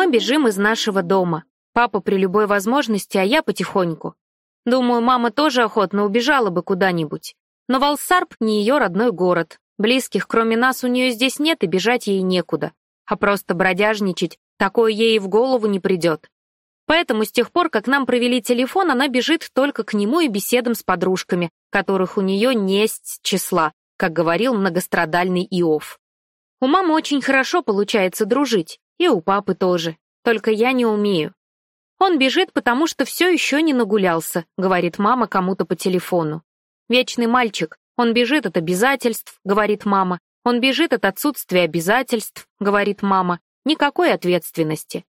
Мы бежим из нашего дома. Папа при любой возможности, а я потихоньку. Думаю, мама тоже охотно убежала бы куда-нибудь. Но Валсарп не ее родной город. Близких, кроме нас, у нее здесь нет, и бежать ей некуда. А просто бродяжничать, такое ей в голову не придет. Поэтому с тех пор, как нам провели телефон, она бежит только к нему и беседам с подружками, которых у нее несть числа, как говорил многострадальный Иов. У мамы очень хорошо получается дружить, и у папы тоже, только я не умею. Он бежит, потому что все еще не нагулялся, говорит мама кому-то по телефону. Вечный мальчик, он бежит от обязательств, говорит мама. Он бежит от отсутствия обязательств, говорит мама. Никакой ответственности.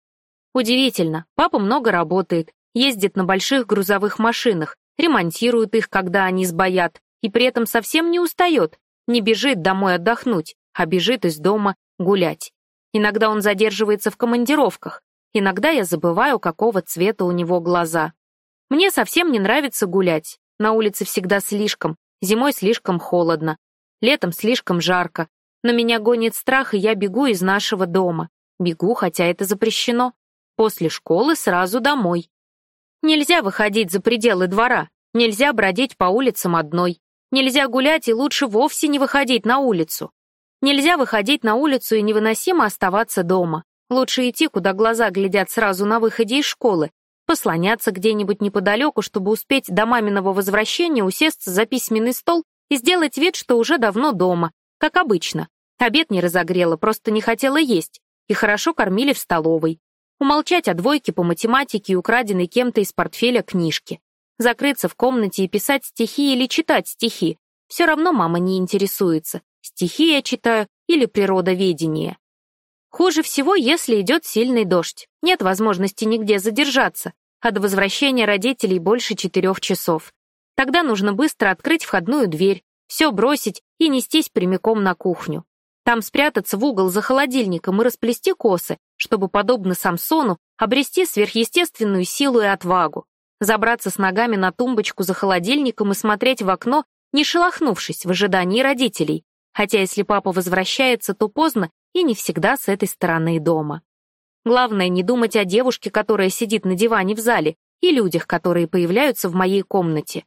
Удивительно, папа много работает, ездит на больших грузовых машинах, ремонтирует их, когда они сбоят, и при этом совсем не устает, не бежит домой отдохнуть, а бежит из дома гулять. Иногда он задерживается в командировках, иногда я забываю, какого цвета у него глаза. Мне совсем не нравится гулять, на улице всегда слишком, зимой слишком холодно, летом слишком жарко, но меня гонит страх, и я бегу из нашего дома. Бегу, хотя это запрещено. После школы сразу домой. Нельзя выходить за пределы двора, нельзя бродить по улицам одной. Нельзя гулять и лучше вовсе не выходить на улицу. Нельзя выходить на улицу и невыносимо оставаться дома. Лучше идти, куда глаза глядят сразу на выходе из школы, послоняться где-нибудь неподалеку, чтобы успеть до маминого возвращения усесться за письменный стол и сделать вид, что уже давно дома, как обычно. Обед не разогрела, просто не хотела есть, и хорошо кормили в столовой умолчать о двойке по математике и украденной кем-то из портфеля книжки, закрыться в комнате и писать стихи или читать стихи. Все равно мама не интересуется, стихи я читаю или природоведение. Хуже всего, если идет сильный дождь, нет возможности нигде задержаться, а до возвращения родителей больше четырех часов. Тогда нужно быстро открыть входную дверь, все бросить и нестись прямиком на кухню. Там спрятаться в угол за холодильником и расплести косы, чтобы, подобно Самсону, обрести сверхъестественную силу и отвагу, забраться с ногами на тумбочку за холодильником и смотреть в окно, не шелохнувшись в ожидании родителей, хотя если папа возвращается, то поздно и не всегда с этой стороны дома. Главное не думать о девушке, которая сидит на диване в зале, и людях, которые появляются в моей комнате.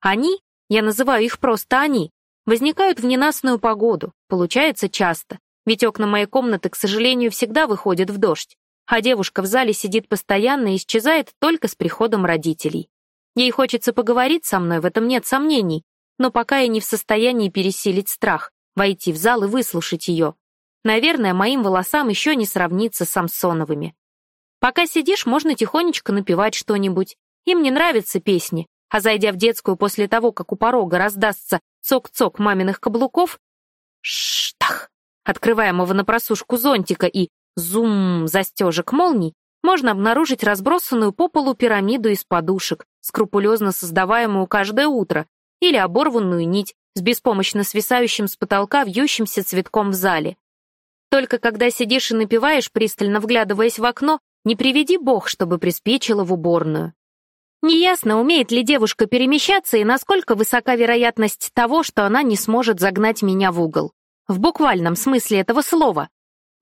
Они, я называю их просто они, возникают в ненастную погоду, получается часто, ведь окна моей комнаты, к сожалению, всегда выходят в дождь, а девушка в зале сидит постоянно и исчезает только с приходом родителей. Ей хочется поговорить со мной, в этом нет сомнений, но пока я не в состоянии пересилить страх, войти в зал и выслушать ее. Наверное, моим волосам еще не сравнится с Самсоновыми. Пока сидишь, можно тихонечко напевать что-нибудь. Им не нравятся песни, а зайдя в детскую после того, как у порога раздастся цок-цок маминых каблуков, штах, открываемого на просушку зонтика и зум застежек молний, можно обнаружить разбросанную по полу пирамиду из подушек, скрупулезно создаваемую каждое утро, или оборванную нить с беспомощно свисающим с потолка вьющимся цветком в зале. Только когда сидишь и напиваешь, пристально вглядываясь в окно, не приведи бог, чтобы приспичило в уборную. Неясно, умеет ли девушка перемещаться и насколько высока вероятность того, что она не сможет загнать меня в угол. В буквальном смысле этого слова.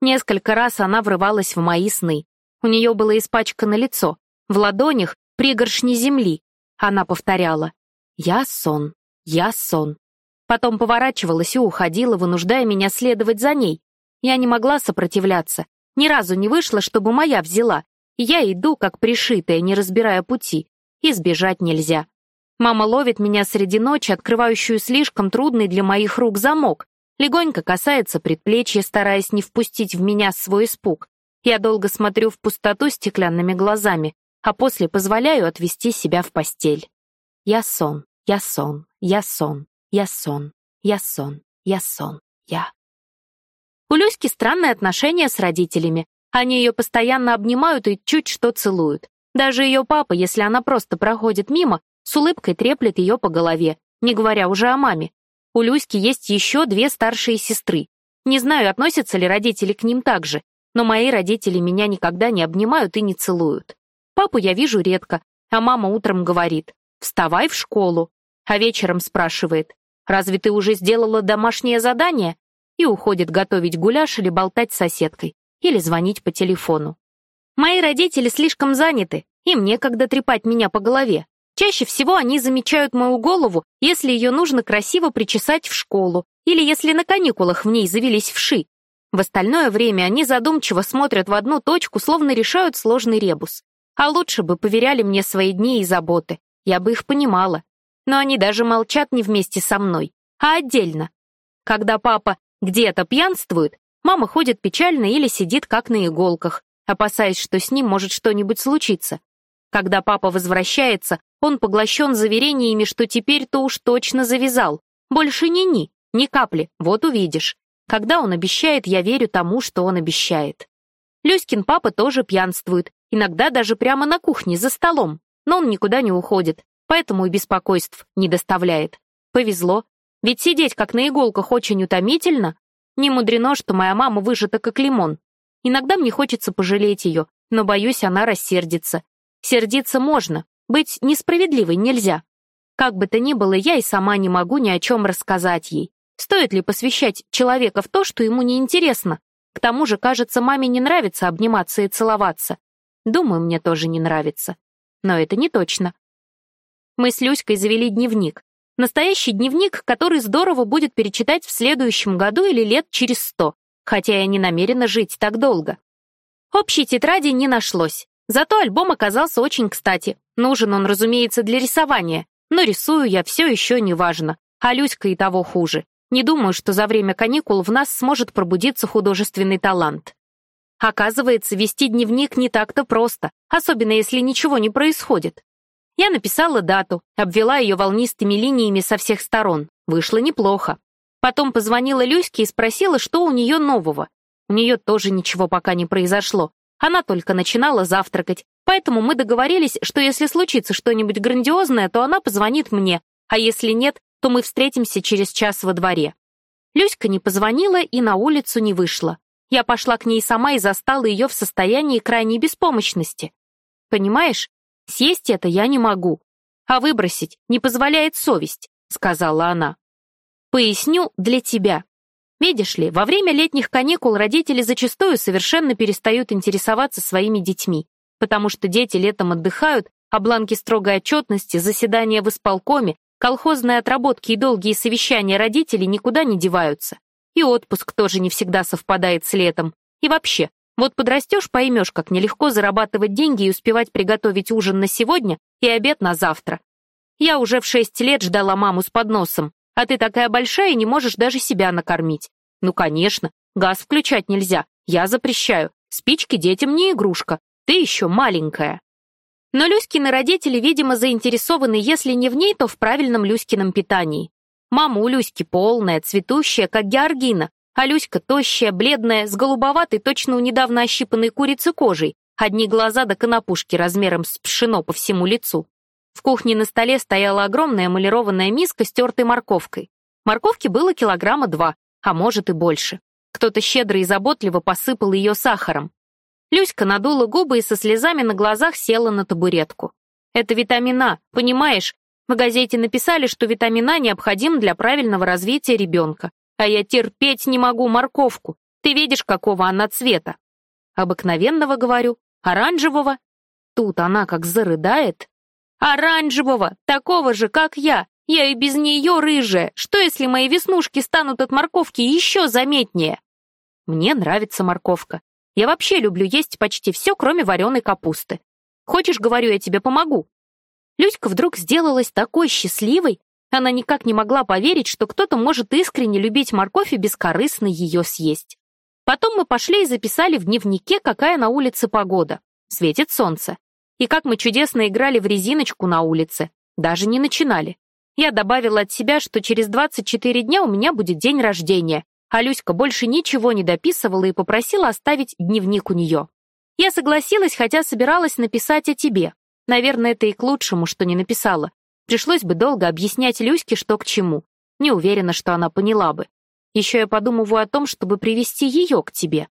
Несколько раз она врывалась в мои сны. У нее было испачкано лицо, в ладонях пригоршни земли. Она повторяла «Я сон, я сон». Потом поворачивалась и уходила, вынуждая меня следовать за ней. Я не могла сопротивляться. Ни разу не вышло, чтобы моя взяла. Я иду, как пришитая, не разбирая пути. И сбежать нельзя. Мама ловит меня среди ночи, открывающую слишком трудный для моих рук замок, легонько касается предплечья, стараясь не впустить в меня свой испуг. Я долго смотрю в пустоту стеклянными глазами, а после позволяю отвести себя в постель. Я сон, я сон, я сон, я сон, я сон, я сон, я. У Люськи странные отношения с родителями. Они ее постоянно обнимают и чуть что целуют. Даже ее папа, если она просто проходит мимо, с улыбкой треплет ее по голове, не говоря уже о маме. У Люськи есть еще две старшие сестры. Не знаю, относятся ли родители к ним так же, но мои родители меня никогда не обнимают и не целуют. Папу я вижу редко, а мама утром говорит «Вставай в школу», а вечером спрашивает «Разве ты уже сделала домашнее задание?» и уходит готовить гуляш или болтать с соседкой, или звонить по телефону. Мои родители слишком заняты, им некогда трепать меня по голове. Чаще всего они замечают мою голову, если ее нужно красиво причесать в школу, или если на каникулах в ней завелись вши. В остальное время они задумчиво смотрят в одну точку, словно решают сложный ребус. А лучше бы поверяли мне свои дни и заботы, я бы их понимала. Но они даже молчат не вместе со мной, а отдельно. Когда папа где-то пьянствует, мама ходит печально или сидит как на иголках, опасаясь, что с ним может что-нибудь случиться. Когда папа возвращается, он поглощен заверениями, что теперь-то уж точно завязал. Больше ни-ни, ни капли, вот увидишь. Когда он обещает, я верю тому, что он обещает. Люськин папа тоже пьянствует, иногда даже прямо на кухне, за столом, но он никуда не уходит, поэтому и беспокойств не доставляет. Повезло, ведь сидеть как на иголках очень утомительно. Не мудрено, что моя мама выжата как лимон. Иногда мне хочется пожалеть ее, но, боюсь, она рассердится. Сердиться можно, быть несправедливой нельзя. Как бы то ни было, я и сама не могу ни о чем рассказать ей. Стоит ли посвящать человека в то, что ему не интересно? К тому же, кажется, маме не нравится обниматься и целоваться. Думаю, мне тоже не нравится. Но это не точно. Мы с Люськой завели дневник. Настоящий дневник, который здорово будет перечитать в следующем году или лет через сто, хотя я не намерена жить так долго. Общей тетради не нашлось. Зато альбом оказался очень кстати. Нужен он, разумеется, для рисования, но рисую я все еще неважно, а Люська и того хуже. Не думаю, что за время каникул в нас сможет пробудиться художественный талант. Оказывается, вести дневник не так-то просто, особенно если ничего не происходит. Я написала дату, обвела ее волнистыми линиями со всех сторон. Вышло неплохо. Потом позвонила Люське и спросила, что у нее нового. У нее тоже ничего пока не произошло. Она только начинала завтракать, поэтому мы договорились, что если случится что-нибудь грандиозное, то она позвонит мне, а если нет, то мы встретимся через час во дворе. Люська не позвонила и на улицу не вышла. Я пошла к ней сама и застала ее в состоянии крайней беспомощности. Понимаешь, съесть это я не могу, а выбросить не позволяет совесть, сказала она. Поясню для тебя. Видишь ли, во время летних каникул родители зачастую совершенно перестают интересоваться своими детьми, потому что дети летом отдыхают, а бланки строгой отчетности, заседания в исполкоме Колхозные отработки и долгие совещания родителей никуда не деваются. И отпуск тоже не всегда совпадает с летом. И вообще, вот подрастешь, поймешь, как нелегко зарабатывать деньги и успевать приготовить ужин на сегодня и обед на завтра. Я уже в шесть лет ждала маму с подносом, а ты такая большая и не можешь даже себя накормить. Ну, конечно, газ включать нельзя, я запрещаю. Спички детям не игрушка, ты еще маленькая. Но Люськины родители, видимо, заинтересованы, если не в ней, то в правильном Люськином питании. Мама у Люськи полная, цветущая, как георгина, а Люська тощая, бледная, с голубоватой, точно у недавно ощипанной курицы кожей, одни глаза до конопушки размером с пшено по всему лицу. В кухне на столе стояла огромная эмалированная миска с тертой морковкой. Морковки было килограмма два, а может и больше. Кто-то щедро и заботливо посыпал ее сахаром. Люська надула губы и со слезами на глазах села на табуретку. «Это витамин А, понимаешь? В газете написали, что витамин А необходим для правильного развития ребенка. А я терпеть не могу морковку. Ты видишь, какого она цвета?» «Обыкновенного, говорю. Оранжевого?» Тут она как зарыдает. «Оранжевого! Такого же, как я! Я и без нее рыжая! Что, если мои веснушки станут от морковки еще заметнее?» Мне нравится морковка. Я вообще люблю есть почти все, кроме вареной капусты. Хочешь, говорю, я тебе помогу?» Люська вдруг сделалась такой счастливой, она никак не могла поверить, что кто-то может искренне любить морковь и бескорыстно ее съесть. Потом мы пошли и записали в дневнике, какая на улице погода. Светит солнце. И как мы чудесно играли в резиночку на улице. Даже не начинали. Я добавила от себя, что через 24 дня у меня будет день рождения, а Люська больше ничего не дописывала и попросила оставить дневник у нее. Я согласилась, хотя собиралась написать о тебе. Наверное, это и к лучшему, что не написала. Пришлось бы долго объяснять Люське, что к чему. Не уверена, что она поняла бы. Еще я подумываю о том, чтобы привести ее к тебе.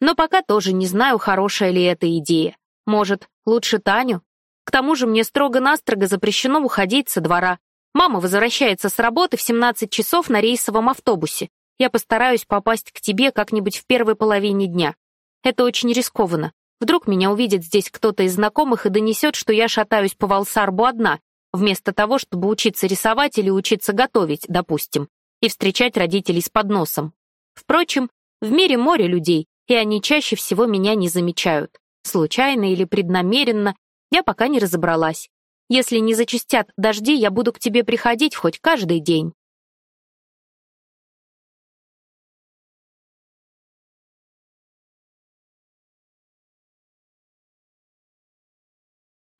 Но пока тоже не знаю, хорошая ли эта идея. Может, лучше Таню? К тому же мне строго-настрого запрещено уходить со двора. Мама возвращается с работы в 17 часов на рейсовом автобусе. Я постараюсь попасть к тебе как-нибудь в первой половине дня. Это очень рискованно. Вдруг меня увидит здесь кто-то из знакомых и донесет, что я шатаюсь по Валсарбу одна, вместо того, чтобы учиться рисовать или учиться готовить, допустим, и встречать родителей с подносом. Впрочем, в мире море людей, и они чаще всего меня не замечают. Случайно или преднамеренно, я пока не разобралась. Если не зачастят дожди, я буду к тебе приходить хоть каждый день.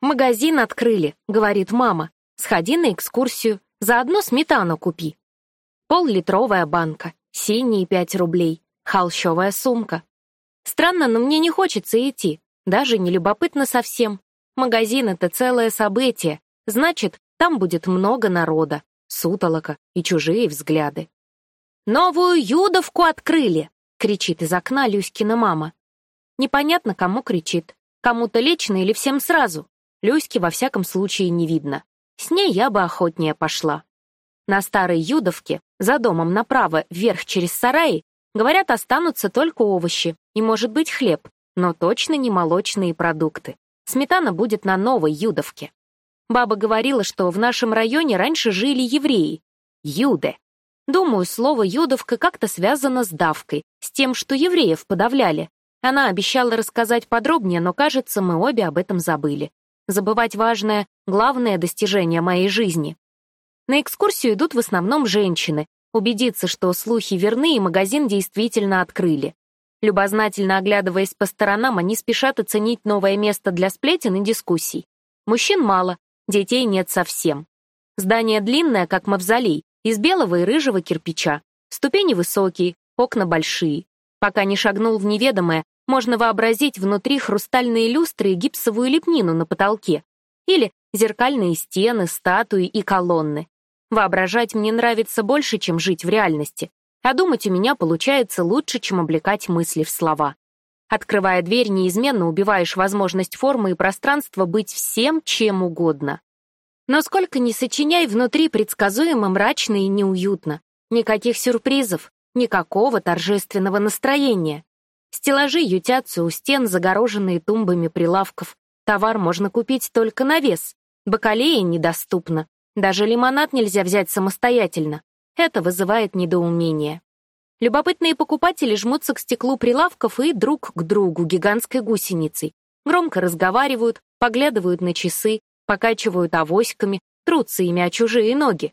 «Магазин открыли», — говорит мама. «Сходи на экскурсию, заодно сметану купи». Пол-литровая банка, синие пять рублей, холщовая сумка. Странно, но мне не хочется идти, даже не любопытно совсем. Магазин — это целое событие, значит, там будет много народа, сутолока и чужие взгляды. «Новую Юдовку открыли!» — кричит из окна Люськина мама. Непонятно, кому кричит, кому-то лично или всем сразу. Люськи во всяком случае не видно. С ней я бы охотнее пошла. На старой Юдовке, за домом направо, вверх через сараи, говорят, останутся только овощи и, может быть, хлеб, но точно не молочные продукты. Сметана будет на новой Юдовке. Баба говорила, что в нашем районе раньше жили евреи. Юде. Думаю, слово «юдовка» как-то связано с давкой, с тем, что евреев подавляли. Она обещала рассказать подробнее, но, кажется, мы обе об этом забыли забывать важное, главное достижение моей жизни. На экскурсию идут в основном женщины, убедиться, что слухи верны и магазин действительно открыли. Любознательно оглядываясь по сторонам, они спешат оценить новое место для сплетен и дискуссий. Мужчин мало, детей нет совсем. Здание длинное, как мавзолей, из белого и рыжего кирпича. Ступени высокие, окна большие. Пока не шагнул в неведомое, можно вообразить внутри хрустальные люстры и гипсовую лепнину на потолке. Или зеркальные стены, статуи и колонны. Воображать мне нравится больше, чем жить в реальности. А думать у меня получается лучше, чем облекать мысли в слова. Открывая дверь, неизменно убиваешь возможность формы и пространства быть всем, чем угодно. Но сколько ни сочиняй, внутри предсказуемо мрачно и неуютно. Никаких сюрпризов, никакого торжественного настроения. Стеллажи ютятся у стен, загороженные тумбами прилавков. Товар можно купить только на вес. Бакалея недоступна. Даже лимонад нельзя взять самостоятельно. Это вызывает недоумение. Любопытные покупатели жмутся к стеклу прилавков и друг к другу гигантской гусеницей. Громко разговаривают, поглядывают на часы, покачивают авоськами, трутся ими о чужие ноги.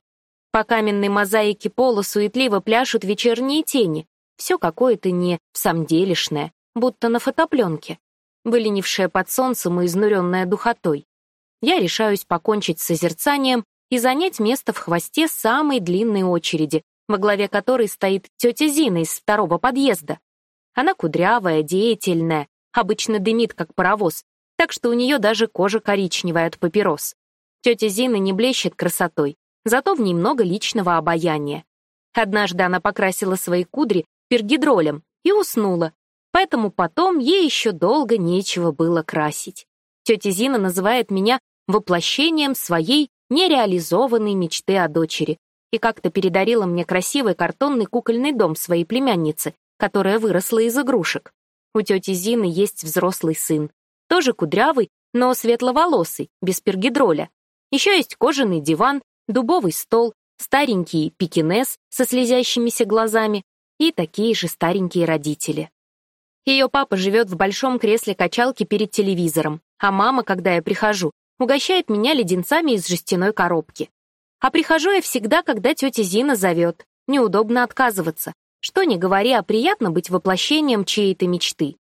По каменной мозаике пола суетливо пляшут вечерние тени. Все какое-то не всамделишное, будто на фотопленке, выленившее под солнцем и изнуренное духотой. Я решаюсь покончить с созерцанием и занять место в хвосте самой длинной очереди, во главе которой стоит тетя Зина из второго подъезда. Она кудрявая, деятельная, обычно дымит, как паровоз, так что у нее даже кожа коричневая от папирос. Тетя Зина не блещет красотой, зато в ней много личного обаяния. Однажды она покрасила свои кудри пергидролем и уснула, поэтому потом ей еще долго нечего было красить. Тетя Зина называет меня воплощением своей нереализованной мечты о дочери и как-то передарила мне красивый картонный кукольный дом своей племянницы, которая выросла из игрушек. У тети Зины есть взрослый сын, тоже кудрявый, но светловолосый, без пергидроля. Еще есть кожаный диван, дубовый стол, старенький пекинес со слезящимися глазами, и такие же старенькие родители. Ее папа живет в большом кресле качалки перед телевизором, а мама, когда я прихожу, угощает меня леденцами из жестяной коробки. А прихожу я всегда, когда тетя Зина зовет. Неудобно отказываться. Что не говори, а приятно быть воплощением чьей-то мечты.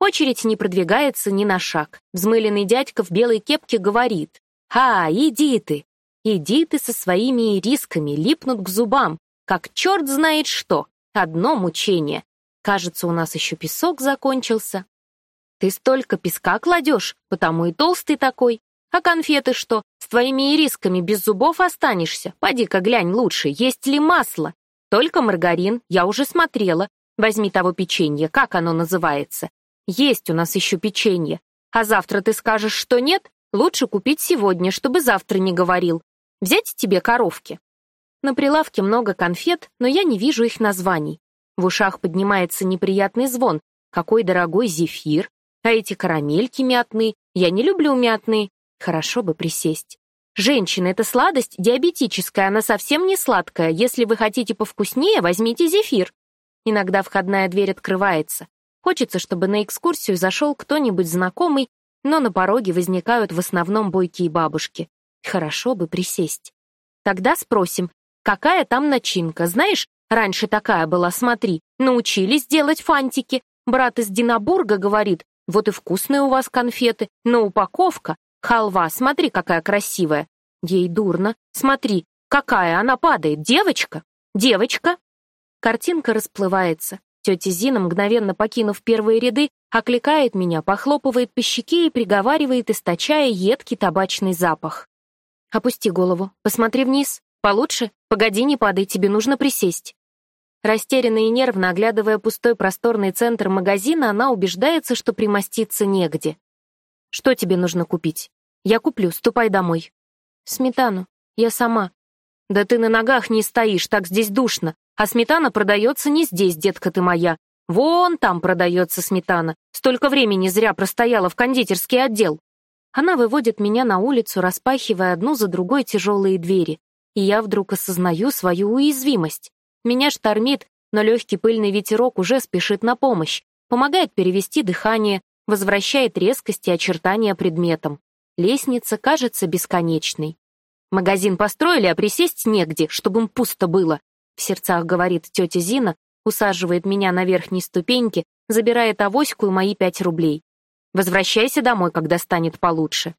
Очередь не продвигается ни на шаг. Взмыленный дядька в белой кепке говорит. «Ха, иди ты! Иди ты со своими рисками, липнут к зубам, как черт знает что!» Одно мучение. Кажется, у нас еще песок закончился. Ты столько песка кладешь, потому и толстый такой. А конфеты что? С твоими ирисками без зубов останешься. Поди-ка глянь лучше, есть ли масло. Только маргарин, я уже смотрела. Возьми того печенье, как оно называется. Есть у нас еще печенье. А завтра ты скажешь, что нет? Лучше купить сегодня, чтобы завтра не говорил. Взять тебе коровки. На прилавке много конфет, но я не вижу их названий. В ушах поднимается неприятный звон. Какой дорогой зефир. А эти карамельки мятные, я не люблю мятные. Хорошо бы присесть. Женщина — это сладость диабетическая, она совсем не сладкая. Если вы хотите повкуснее, возьмите зефир. Иногда входная дверь открывается. Хочется, чтобы на экскурсию зашел кто-нибудь знакомый, но на пороге возникают в основном бойкие бабушки. Хорошо бы присесть. Тогда спросим, какая там начинка? Знаешь, раньше такая была, смотри, научились делать фантики. Брат из Динабурга говорит, вот и вкусные у вас конфеты, но упаковка Халва, смотри, какая красивая. Ей дурно. Смотри, какая она падает. Девочка? Девочка? Картинка расплывается. Тетя Зина, мгновенно покинув первые ряды, окликает меня, похлопывает по щеке и приговаривает, источая едкий табачный запах. «Опусти голову, посмотри вниз. Получше? Погоди, не падай, тебе нужно присесть». Растерянно и нервно оглядывая пустой просторный центр магазина, она убеждается, что примоститься негде. Что тебе нужно купить? Я куплю, ступай домой. Сметану. Я сама. Да ты на ногах не стоишь, так здесь душно. А сметана продается не здесь, детка ты моя. Вон там продается сметана. Столько времени зря простояла в кондитерский отдел. Она выводит меня на улицу, распахивая одну за другой тяжелые двери. И я вдруг осознаю свою уязвимость. Меня штормит, но легкий пыльный ветерок уже спешит на помощь, помогает перевести дыхание, возвращает резкость и очертания предметам. Лестница кажется бесконечной. «Магазин построили, а присесть негде, чтобы им пусто было», в сердцах говорит тетя Зина, усаживает меня на верхней ступеньке, забирает авоську и мои пять рублей. «Возвращайся домой, когда станет получше».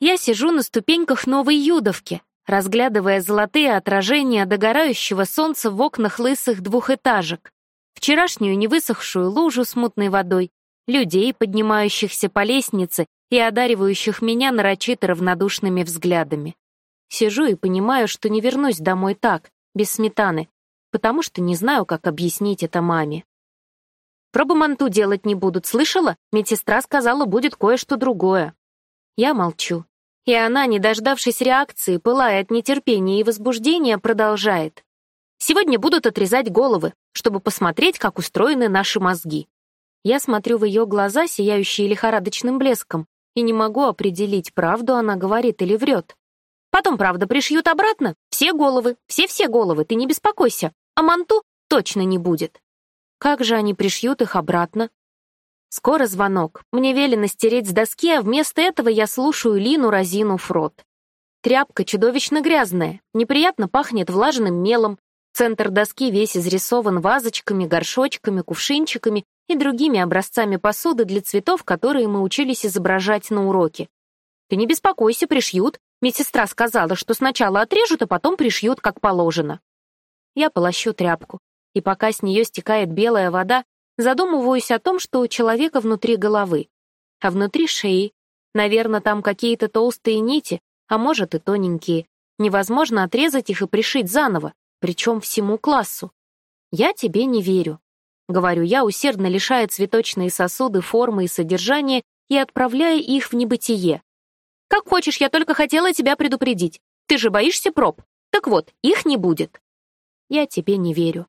Я сижу на ступеньках новой Юдовки, разглядывая золотые отражения догорающего солнца в окнах лысых двухэтажек, вчерашнюю невысохшую лужу с мутной водой, людей, поднимающихся по лестнице и одаривающих меня нарочито равнодушными взглядами. Сижу и понимаю, что не вернусь домой так, без сметаны, потому что не знаю, как объяснить это маме. Пробу делать не будут, слышала? Медсестра сказала, будет кое-что другое. Я молчу. И она, не дождавшись реакции, пылая от нетерпения и возбуждения, продолжает. Сегодня будут отрезать головы, чтобы посмотреть, как устроены наши мозги. Я смотрю в ее глаза, сияющие лихорадочным блеском, и не могу определить, правду она говорит или врет. Потом, правда, пришьют обратно. Все головы, все-все головы, ты не беспокойся. А манту точно не будет. Как же они пришьют их обратно? Скоро звонок. Мне велено стереть с доски, а вместо этого я слушаю Лину, разинув рот. Тряпка чудовищно грязная, неприятно пахнет влажным мелом. Центр доски весь изрисован вазочками, горшочками, кувшинчиками и другими образцами посуды для цветов, которые мы учились изображать на уроке. Ты не беспокойся, пришьют. Медсестра сказала, что сначала отрежут, а потом пришьют, как положено. Я полощу тряпку, и пока с нее стекает белая вода, задумываюсь о том, что у человека внутри головы, а внутри шеи. Наверное, там какие-то толстые нити, а может и тоненькие. Невозможно отрезать их и пришить заново, причем всему классу. Я тебе не верю. Говорю я, усердно лишая цветочные сосуды формы и содержания и отправляя их в небытие. Как хочешь, я только хотела тебя предупредить. Ты же боишься проб. Так вот, их не будет. Я тебе не верю.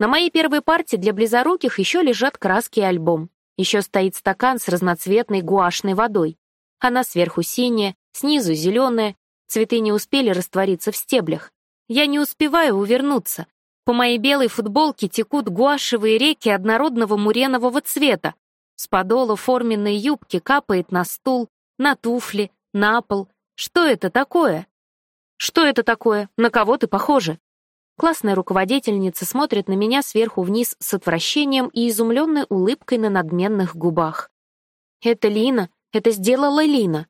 На моей первой партии для близоруких еще лежат краски и альбом. Еще стоит стакан с разноцветной гуашной водой. Она сверху синяя, снизу зеленая. Цветы не успели раствориться в стеблях. Я не успеваю увернуться, по моей белой футболке текут гуашевые реки однородного муренового цвета. С подола форменной юбки капает на стул, на туфли, на пол. Что это такое? Что это такое? На кого ты похожа? Классная руководительница смотрит на меня сверху вниз с отвращением и изумленной улыбкой на надменных губах. Это Лина, это сделала Лина.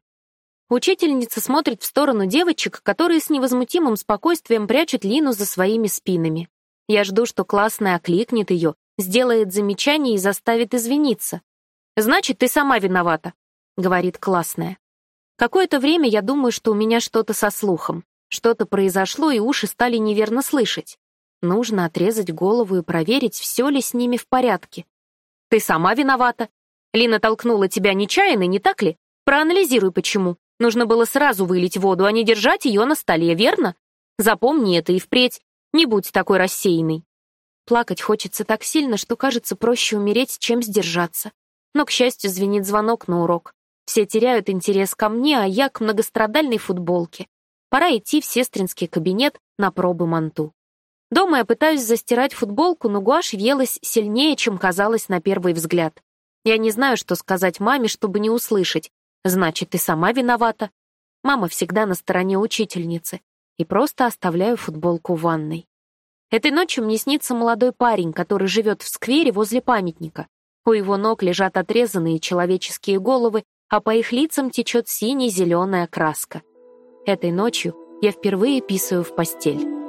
Учительница смотрит в сторону девочек, которые с невозмутимым спокойствием прячут Лину за своими спинами. Я жду, что классная окликнет ее, сделает замечание и заставит извиниться. «Значит, ты сама виновата», — говорит классная. Какое-то время я думаю, что у меня что-то со слухом. Что-то произошло, и уши стали неверно слышать. Нужно отрезать голову и проверить, все ли с ними в порядке. «Ты сама виновата. Лина толкнула тебя нечаянно, не так ли? Проанализируй, почему. Нужно было сразу вылить воду, а не держать ее на столе, верно? Запомни это и впредь. Не будь такой рассеянный. Плакать хочется так сильно, что кажется проще умереть, чем сдержаться. Но, к счастью, звенит звонок на урок. Все теряют интерес ко мне, а я к многострадальной футболке. Пора идти в сестринский кабинет на пробы манту. Дома я пытаюсь застирать футболку, но гуашь въелась сильнее, чем казалось на первый взгляд. Я не знаю, что сказать маме, чтобы не услышать. Значит, ты сама виновата. Мама всегда на стороне учительницы. И просто оставляю футболку в ванной. Этой ночью мне снится молодой парень, который живет в сквере возле памятника. У его ног лежат отрезанные человеческие головы, а по их лицам течет сине-зеленая краска. Этой ночью я впервые писаю в постель.